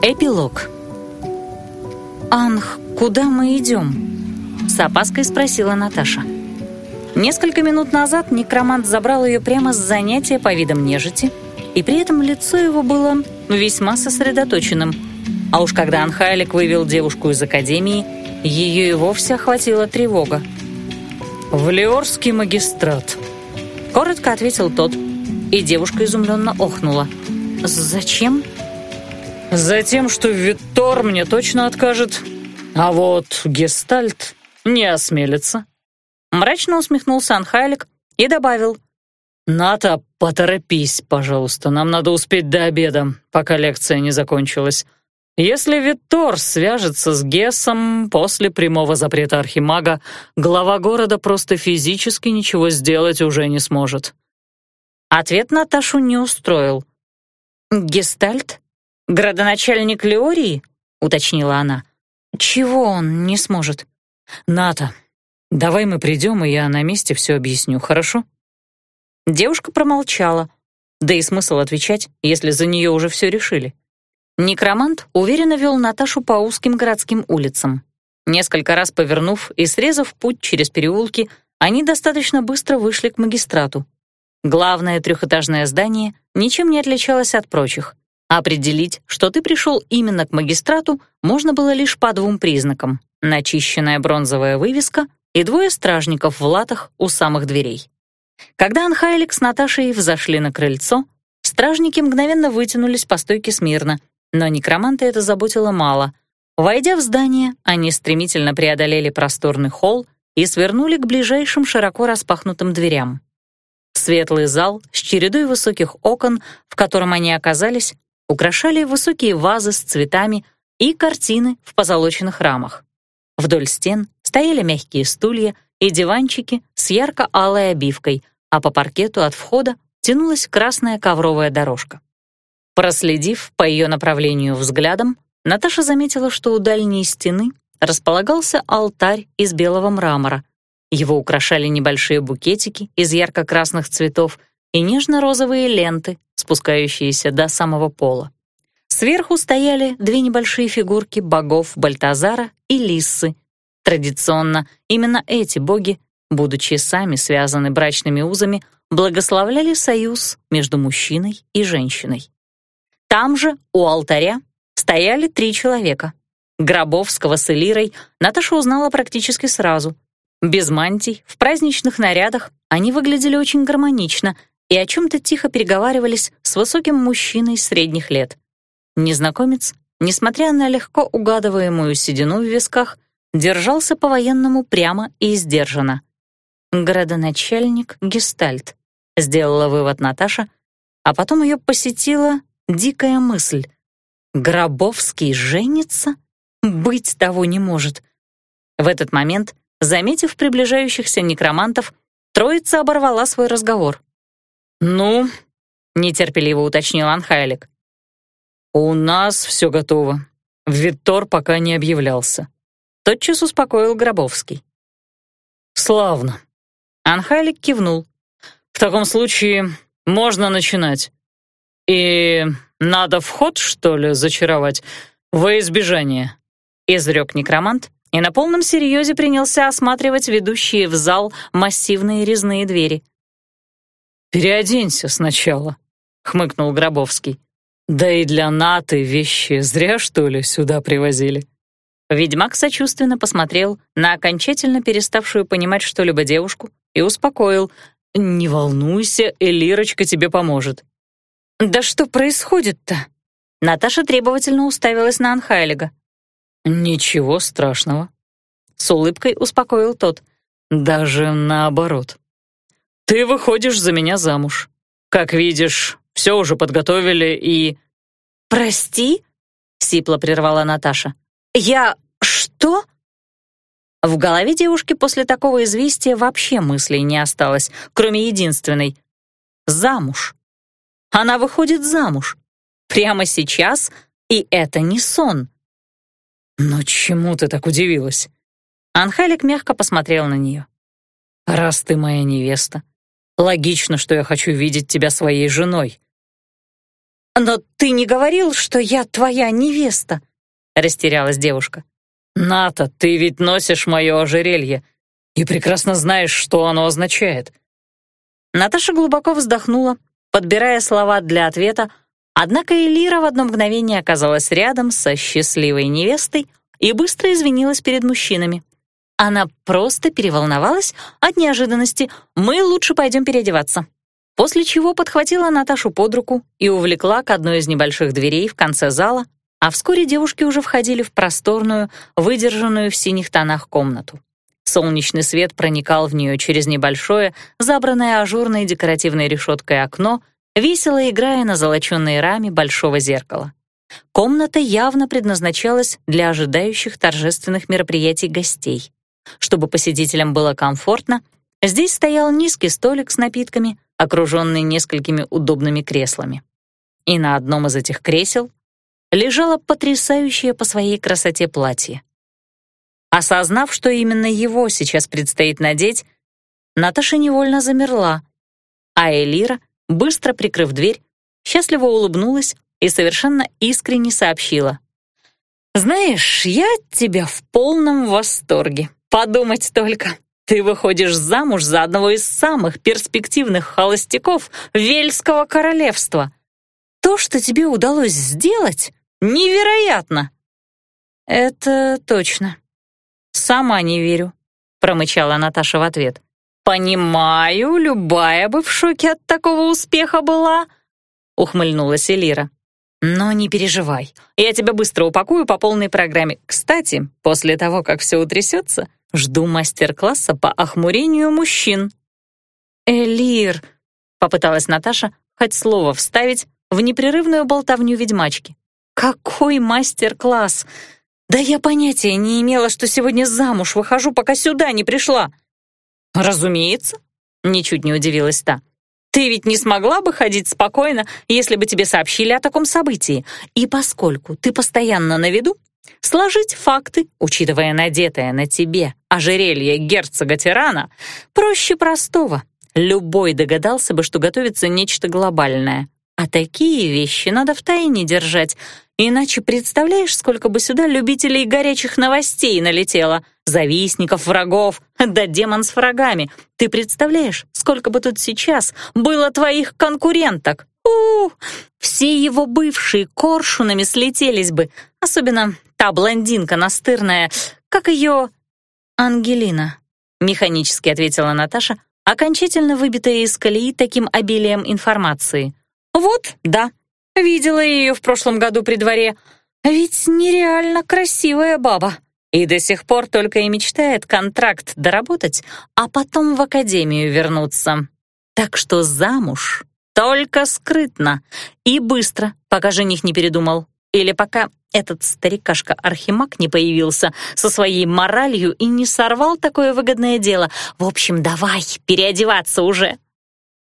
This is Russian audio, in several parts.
Эпилог. «Анх, куда мы идем?» — с опаской спросила Наташа. Несколько минут назад некромант забрал ее прямо с занятия по видам нежити, и при этом лицо его было весьма сосредоточенным. А уж когда Анхайлик вывел девушку из академии, ее и вовсе охватила тревога. «В Леорский магистрат», — коротко ответил тот, и девушка изумленно охнула. «Зачем?» «Затем, что Виттор мне точно откажет, а вот Гестальт не осмелится». Мрачно усмехнулся Анхайлик и добавил. «Ната, поторопись, пожалуйста, нам надо успеть до обеда, пока лекция не закончилась. Если Виттор свяжется с Гессом после прямого запрета Архимага, глава города просто физически ничего сделать уже не сможет». Ответ Наташу не устроил. «Гестальт? Градоначальник Леории?» — уточнила она. «Чего он не сможет?» «Ната, давай мы придем, и я на месте все объясню, хорошо?» Девушка промолчала. Да и смысл отвечать, если за нее уже все решили. Некромант уверенно вел Наташу по узким городским улицам. Несколько раз повернув и срезав путь через переулки, они достаточно быстро вышли к магистрату. Главное трехэтажное здание ничем не отличалось от прочих. Определить, что ты пришел именно к магистрату, можно было лишь по двум признакам — начищенная бронзовая вывеска и двое стражников в латах у самых дверей. Когда Анхайлик с Наташей взошли на крыльцо, стражники мгновенно вытянулись по стойке смирно, но некроманта это заботило мало. Войдя в здание, они стремительно преодолели просторный холл и свернули к ближайшим широко распахнутым дверям. Светлый зал с чередой высоких окон, в котором они оказались, украшали высокие вазы с цветами и картины в позолоченных рамах. Вдоль стен стояли мягкие стулья — и диванчики с ярко-алой обивкой, а по паркету от входа тянулась красная ковровая дорожка. Проследив по ее направлению взглядом, Наташа заметила, что у дальней стены располагался алтарь из белого мрамора. Его украшали небольшие букетики из ярко-красных цветов и нежно-розовые ленты, спускающиеся до самого пола. Сверху стояли две небольшие фигурки богов Бальтазара и Лиссы Традиционно именно эти боги, будучи сами связаны брачными узами, благословляли союз между мужчиной и женщиной. Там же, у алтаря, стояли три человека. Гробовского с Элирой Наташа узнала практически сразу. Без мантий, в праздничных нарядах они выглядели очень гармонично и о чем-то тихо переговаривались с высоким мужчиной средних лет. Незнакомец, несмотря на легко угадываемую седину в висках, держался по-военному прямо и сдержанно. «Градоначальник Гестальт», — сделала вывод Наташа, а потом ее посетила дикая мысль. «Гробовский женится? Быть того не может». В этот момент, заметив приближающихся некромантов, троица оборвала свой разговор. «Ну?» — нетерпеливо уточнил Анхайлик. «У нас все готово. Виттор пока не объявлялся тотчас успокоил Гробовский. «Славно». Анхалик кивнул. «В таком случае можно начинать. И надо вход, что ли, зачаровать во избежание?» Изрек некромант и на полном серьезе принялся осматривать ведущие в зал массивные резные двери. «Переоденься сначала», — хмыкнул Гробовский. «Да и для Наты вещи зря, что ли, сюда привозили?» Ведьмак сочувственно посмотрел на окончательно переставшую понимать что-либо девушку и успокоил. «Не волнуйся, Элирочка тебе поможет». «Да что происходит-то?» Наташа требовательно уставилась на Анхайлига. «Ничего страшного», — с улыбкой успокоил тот. «Даже наоборот. Ты выходишь за меня замуж. Как видишь, все уже подготовили и...» «Прости?» — сипло прервала Наташа. «Я... что?» В голове девушки после такого известия вообще мыслей не осталось, кроме единственной — замуж. Она выходит замуж. Прямо сейчас, и это не сон. «Но чему ты так удивилась?» Анхалик мягко посмотрел на нее. «Раз ты моя невеста, логично, что я хочу видеть тебя своей женой». «Но ты не говорил, что я твоя невеста?» — растерялась девушка. «Ната, ты ведь носишь мое ожерелье и прекрасно знаешь, что оно означает». Наташа глубоко вздохнула, подбирая слова для ответа, однако Элира в одно мгновение оказалась рядом со счастливой невестой и быстро извинилась перед мужчинами. Она просто переволновалась от неожиданности. «Мы лучше пойдем переодеваться». После чего подхватила Наташу под руку и увлекла к одной из небольших дверей в конце зала, а вскоре девушки уже входили в просторную, выдержанную в синих тонах комнату. Солнечный свет проникал в нее через небольшое, забранное ажурной декоративной решеткой окно, весело играя на золоченной раме большого зеркала. Комната явно предназначалась для ожидающих торжественных мероприятий гостей. Чтобы посетителям было комфортно, здесь стоял низкий столик с напитками, окруженный несколькими удобными креслами. И на одном из этих кресел лежало потрясающее по своей красоте платье. Осознав, что именно его сейчас предстоит надеть, Наташа невольно замерла, а Элира, быстро прикрыв дверь, счастливо улыбнулась и совершенно искренне сообщила. «Знаешь, я от тебя в полном восторге. Подумать только, ты выходишь замуж за одного из самых перспективных холостяков Вельского королевства. То, что тебе удалось сделать, невероятно!» «Это точно. Сама не верю», — промычала Наташа в ответ. «Понимаю, любая бы в шоке от такого успеха была», — ухмыльнулась Элира. «Но не переживай, я тебя быстро упакую по полной программе. Кстати, после того, как все утрясется, жду мастер-класса по охмурению мужчин». «Элир», — попыталась Наташа хоть слово вставить в непрерывную болтовню ведьмачки. «Какой мастер-класс! Да я понятия не имела, что сегодня замуж выхожу, пока сюда не пришла». «Разумеется», — ничуть не удивилась та. Ты ведь не смогла бы ходить спокойно, если бы тебе сообщили о таком событии. И поскольку ты постоянно на виду, сложить факты, учитывая надетое на тебе ожерелье герцога-тирана, проще простого. Любой догадался бы, что готовится нечто глобальное. А такие вещи надо в тайне держать, иначе представляешь, сколько бы сюда любителей горячих новостей налетело, завистников, врагов, да демон с врагами. Ты представляешь, сколько бы тут сейчас было твоих конкуренток? У, -у, -у все его бывшие коршунами слетелись бы, особенно та блондинка настырная, как ее... Ангелина, механически ответила Наташа, окончательно выбитая из колеи таким обилием информации. «Вот, да, видела ее в прошлом году при дворе. Ведь нереально красивая баба. И до сих пор только и мечтает контракт доработать, а потом в академию вернуться. Так что замуж только скрытно и быстро, пока жених не передумал. Или пока этот старикашка Архимаг не появился со своей моралью и не сорвал такое выгодное дело. В общем, давай, переодеваться уже.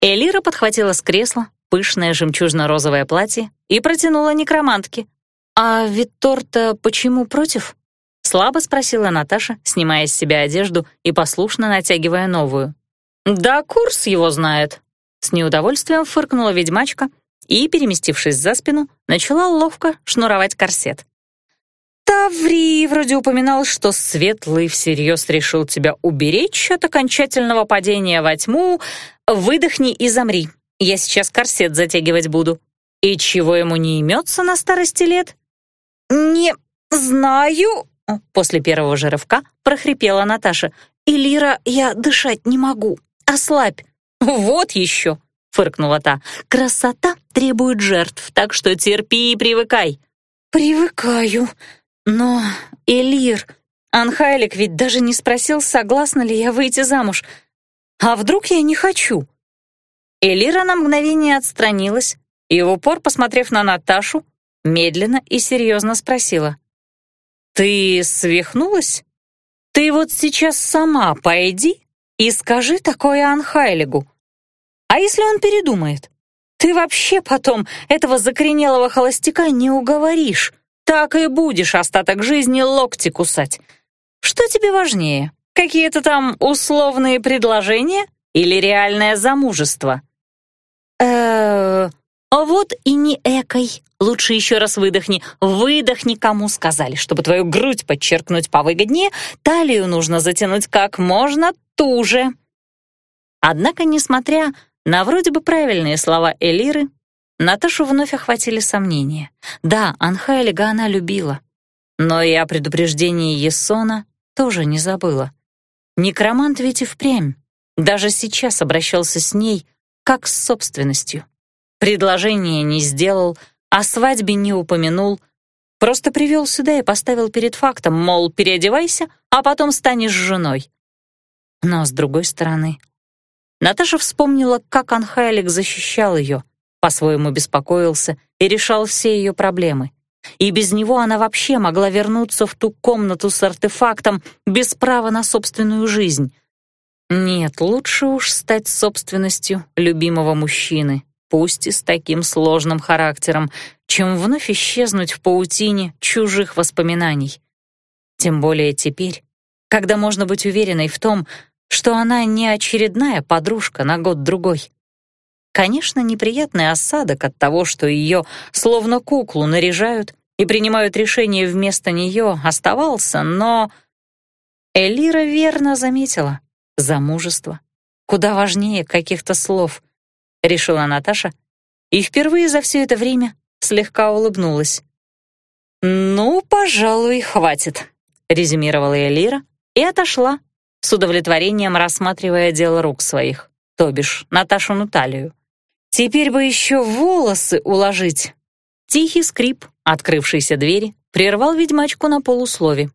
Элира подхватила с кресла, пышное жемчужно-розовое платье и протянула некромантке. «А Витторта почему против?» — слабо спросила Наташа, снимая с себя одежду и послушно натягивая новую. «Да курс его знает», — с неудовольствием фыркнула ведьмачка и, переместившись за спину, начала ловко шнуровать корсет. «Таври вроде упоминал, что Светлый всерьез решил тебя уберечь от окончательного падения во тьму. Выдохни и замри. Я сейчас корсет затягивать буду. И чего ему не имется на старости лет? Не знаю. После первого же рывка прохрипела Наташа. «Илира, я дышать не могу. Ослабь». «Вот еще!» — фыркнула та. «Красота требует жертв, так что терпи и привыкай». «Привыкаю. Но, Элир, Анхайлик ведь даже не спросил, согласна ли я выйти замуж. А вдруг я не хочу?» Элира на мгновение отстранилась и, в упор посмотрев на Наташу, медленно и серьезно спросила. «Ты свихнулась? Ты вот сейчас сама пойди и скажи такое Анхайлигу. А если он передумает? Ты вообще потом этого закоренелого холостяка не уговоришь. Так и будешь остаток жизни локти кусать. Что тебе важнее, какие-то там условные предложения или реальное замужество?» э А вот и не экой. Лучше еще раз выдохни. Выдохни, кому сказали. Чтобы твою грудь подчеркнуть повыгоднее, талию нужно затянуть как можно туже. Однако, несмотря на вроде бы правильные слова Элиры, Наташу вновь охватили сомнения. Да, Анхайлига она любила, но и о предупреждении Ессона тоже не забыла. Некромант ведь и впрямь даже сейчас обращался с ней как с собственностью. Предложение не сделал, о свадьбе не упомянул, просто привел сюда и поставил перед фактом, мол, переодевайся, а потом станешь женой. Но, с другой стороны, Наташа вспомнила, как Анхайлик защищал ее, по-своему беспокоился и решал все ее проблемы. И без него она вообще могла вернуться в ту комнату с артефактом без права на собственную жизнь. Нет, лучше уж стать собственностью любимого мужчины, пусть и с таким сложным характером, чем вновь исчезнуть в паутине чужих воспоминаний. Тем более теперь, когда можно быть уверенной в том, что она не очередная подружка на год-другой. Конечно, неприятный осадок от того, что ее словно куклу наряжают и принимают решения вместо нее, оставался, но... Элира верно заметила. Замужество. Куда важнее каких-то слов. — решила Наташа, и впервые за все это время слегка улыбнулась. «Ну, пожалуй, хватит», — резюмировала Элира и отошла, с удовлетворением рассматривая дело рук своих, то бишь Наташу Наталью. «Теперь бы еще волосы уложить». Тихий скрип открывшейся двери прервал ведьмачку на полуслове.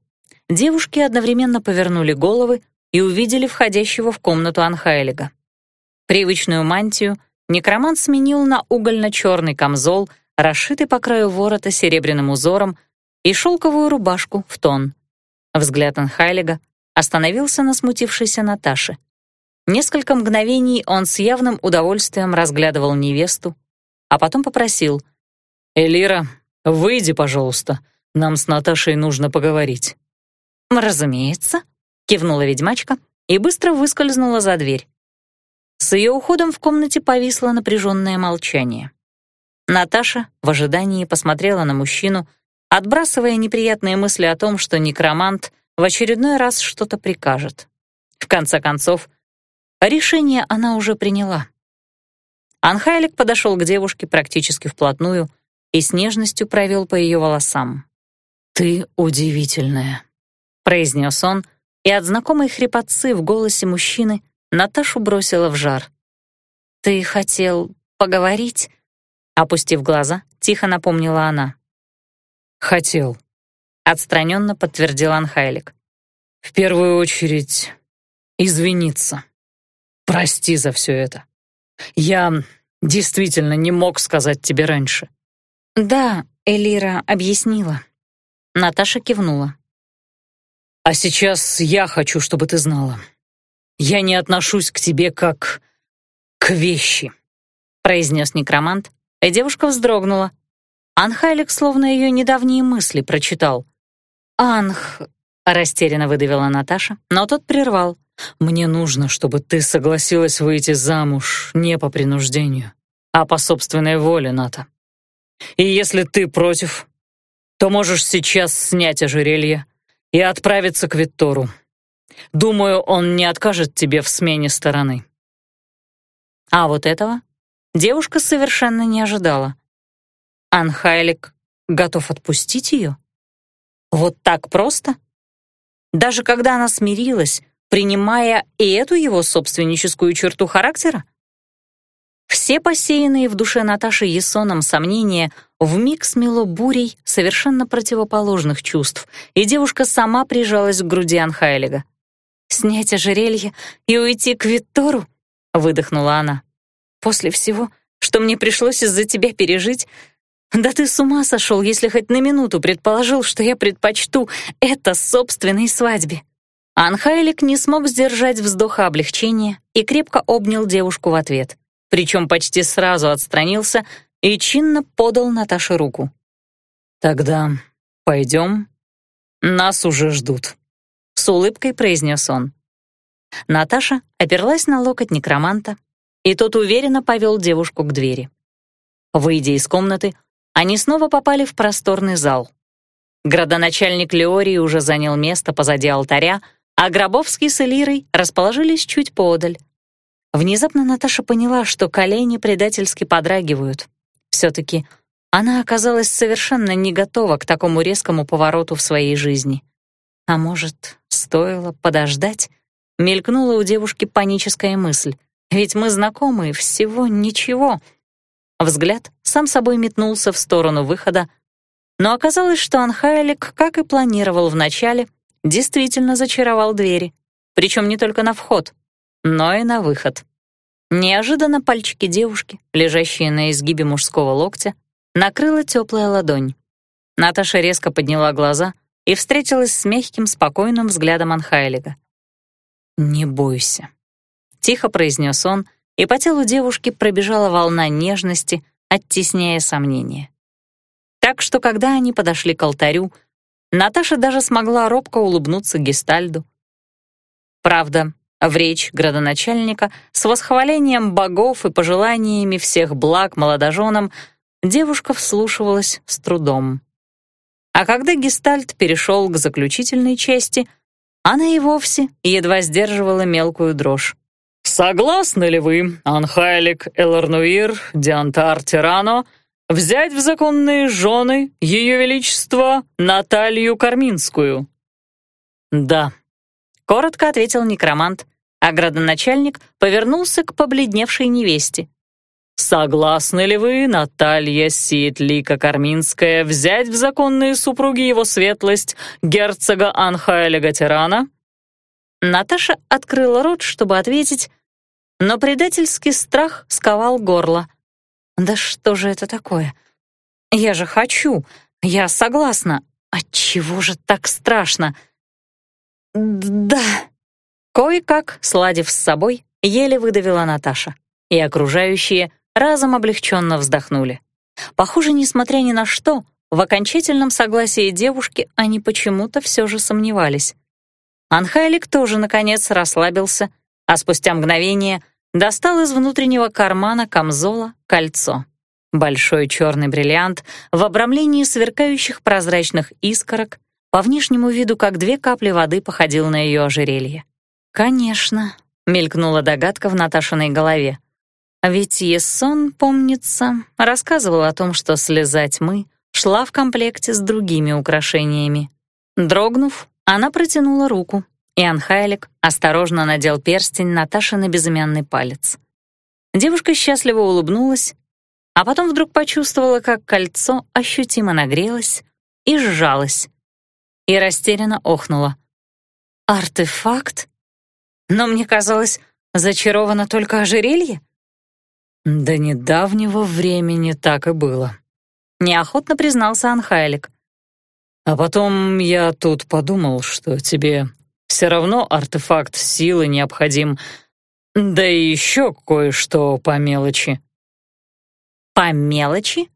Девушки одновременно повернули головы и увидели входящего в комнату Анхайлига. Привычную мантию Некромант сменил на угольно-черный камзол, расшитый по краю ворота серебряным узором, и шелковую рубашку в тон. Взгляд Анхайлига остановился на смутившейся Наташе. Несколько мгновений он с явным удовольствием разглядывал невесту, а потом попросил «Элира, выйди, пожалуйста, нам с Наташей нужно поговорить». «Разумеется», — кивнула ведьмачка и быстро выскользнула за дверь. С ее уходом в комнате повисло напряженное молчание. Наташа в ожидании посмотрела на мужчину, отбрасывая неприятные мысли о том, что некромант в очередной раз что-то прикажет. В конце концов, решение она уже приняла. Анхайлик подошел к девушке практически вплотную и с нежностью провел по ее волосам. «Ты удивительная», — произнес он, и от знакомой хрипотцы в голосе мужчины Наташу бросила в жар. «Ты хотел поговорить?» Опустив глаза, тихо напомнила она. «Хотел», — отстраненно подтвердил Анхайлик. «В первую очередь, извиниться. Прости за все это. Я действительно не мог сказать тебе раньше». «Да, Элира объяснила». Наташа кивнула. «А сейчас я хочу, чтобы ты знала. «Я не отношусь к тебе как к вещи», — произнес некромант, и девушка вздрогнула. Анхайлик словно ее недавние мысли прочитал. «Анх», — растерянно выдавила Наташа, но тот прервал. «Мне нужно, чтобы ты согласилась выйти замуж не по принуждению, а по собственной воле, Ната. И если ты против, то можешь сейчас снять ожерелье и отправиться к Виттору. Думаю, он не откажет тебе в смене стороны». А вот этого девушка совершенно не ожидала. Анхайлик готов отпустить ее? Вот так просто? Даже когда она смирилась, принимая и эту его собственническую черту характера? Все посеянные в душе Наташи Есоном сомнения вмиг смело бурей совершенно противоположных чувств, и девушка сама прижалась к груди Анхайлига. «Снять ожерелье и уйти к Виттору?» — выдохнула она. «После всего, что мне пришлось из-за тебя пережить, да ты с ума сошел, если хоть на минуту предположил, что я предпочту это собственной свадьбе». Анхайлик не смог сдержать вздоха облегчения и крепко обнял девушку в ответ, причем почти сразу отстранился и чинно подал Наташе руку. «Тогда пойдем, нас уже ждут» с улыбкой произнес он. Наташа оперлась на локоть некроманта, и тот уверенно повел девушку к двери. Выйдя из комнаты, они снова попали в просторный зал. Градоначальник Леории уже занял место позади алтаря, а Гробовский с Элирой расположились чуть подаль. Внезапно Наташа поняла, что колени предательски подрагивают. Все-таки она оказалась совершенно не готова к такому резкому повороту в своей жизни. А может, стоило подождать? Мелькнула у девушки паническая мысль. Ведь мы знакомы, всего ничего. Взгляд сам собой метнулся в сторону выхода, но оказалось, что Анхайлик, как и планировал вначале, действительно зачаровал двери, причем не только на вход, но и на выход. Неожиданно пальчики девушки, лежащие на изгибе мужского локтя, накрыла теплая ладонь. Наташа резко подняла глаза и встретилась с мягким, спокойным взглядом Анхайлига. «Не бойся», — тихо произнес он, и по телу девушки пробежала волна нежности, оттесняя сомнения. Так что, когда они подошли к алтарю, Наташа даже смогла робко улыбнуться Гестальду. Правда, в речь градоначальника с восхвалением богов и пожеланиями всех благ молодоженам девушка вслушивалась с трудом. А когда Гестальт перешел к заключительной части, она и вовсе едва сдерживала мелкую дрожь. «Согласны ли вы, Анхайлик Эларнуир Диантар Тирано, взять в законные жены Ее Величество Наталью Карминскую?» «Да», — коротко ответил некромант, а градоначальник повернулся к побледневшей невесте. «Согласны ли вы, Наталья Сиетлика Карминская, взять в законные супруги его светлость герцога Анхаэля Гатерана?» Наташа открыла рот, чтобы ответить, но предательский страх сковал горло. «Да что же это такое? Я же хочу, я согласна. Отчего же так страшно?» «Да», кое-как, сладив с собой, еле выдавила Наташа, и окружающие разом облегченно вздохнули. Похоже, несмотря ни на что, в окончательном согласии девушки они почему-то все же сомневались. Анхайлик тоже, наконец, расслабился, а спустя мгновение достал из внутреннего кармана камзола кольцо. Большой черный бриллиант в обрамлении сверкающих прозрачных искорок, по внешнему виду как две капли воды походил на ее ожерелье. «Конечно», — мелькнула догадка в Наташиной голове. Ведь Ессон, помнится, рассказывал о том, что слеза тьмы шла в комплекте с другими украшениями. Дрогнув, она протянула руку, и Анхайлик осторожно надел перстень Наташи на безымянный палец. Девушка счастливо улыбнулась, а потом вдруг почувствовала, как кольцо ощутимо нагрелось и сжалось, и растерянно охнула. «Артефакт? Но мне казалось, зачаровано только ожерелье?» «До недавнего времени так и было», — неохотно признался Анхайлик. «А потом я тут подумал, что тебе все равно артефакт силы необходим, да и еще кое-что по мелочи». «По мелочи?»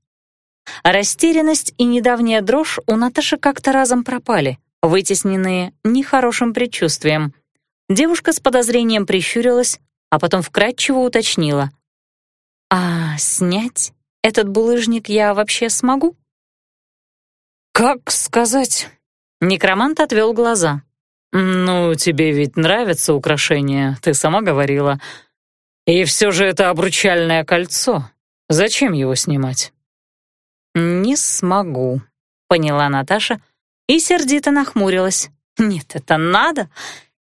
Растерянность и недавняя дрожь у Наташи как-то разом пропали, вытесненные нехорошим предчувствием. Девушка с подозрением прищурилась, а потом вкратчиво уточнила. А снять этот булыжник я вообще смогу? Как сказать? Некромант отвел глаза. Ну, тебе ведь нравятся украшения, ты сама говорила. И все же это обручальное кольцо. Зачем его снимать? Не смогу, поняла Наташа и сердито нахмурилась. Нет, это надо.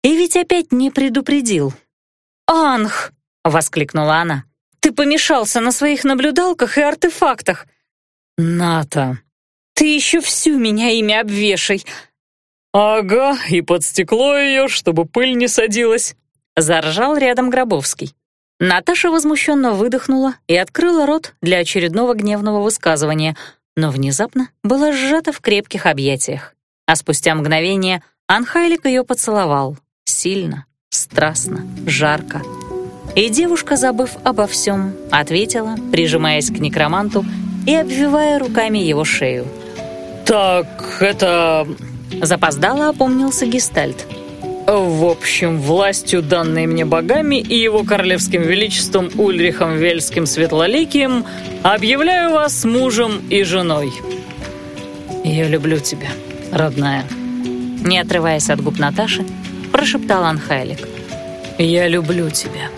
И ведь опять не предупредил. «Анх!» — воскликнула она. Ты помешался на своих наблюдалках и артефактах. Ната, ты еще всю меня ими обвешай. Ага, и под стекло ее, чтобы пыль не садилась. Заржал рядом Гробовский. Наташа возмущенно выдохнула и открыла рот для очередного гневного высказывания, но внезапно была сжата в крепких объятиях. А спустя мгновение Анхайлик ее поцеловал. Сильно, страстно, жарко. И девушка, забыв обо всем, ответила, прижимаясь к некроманту и обвивая руками его шею. «Так, это...» Запоздало опомнился Гестальт. В общем, властью, данной мне богами и его королевским величеством Ульрихом Вельским Светлоликием, объявляю вас мужем и женой. Я люблю тебя, родная. Не отрываясь от губ Наташи, прошептал Анхайлик. Я люблю тебя.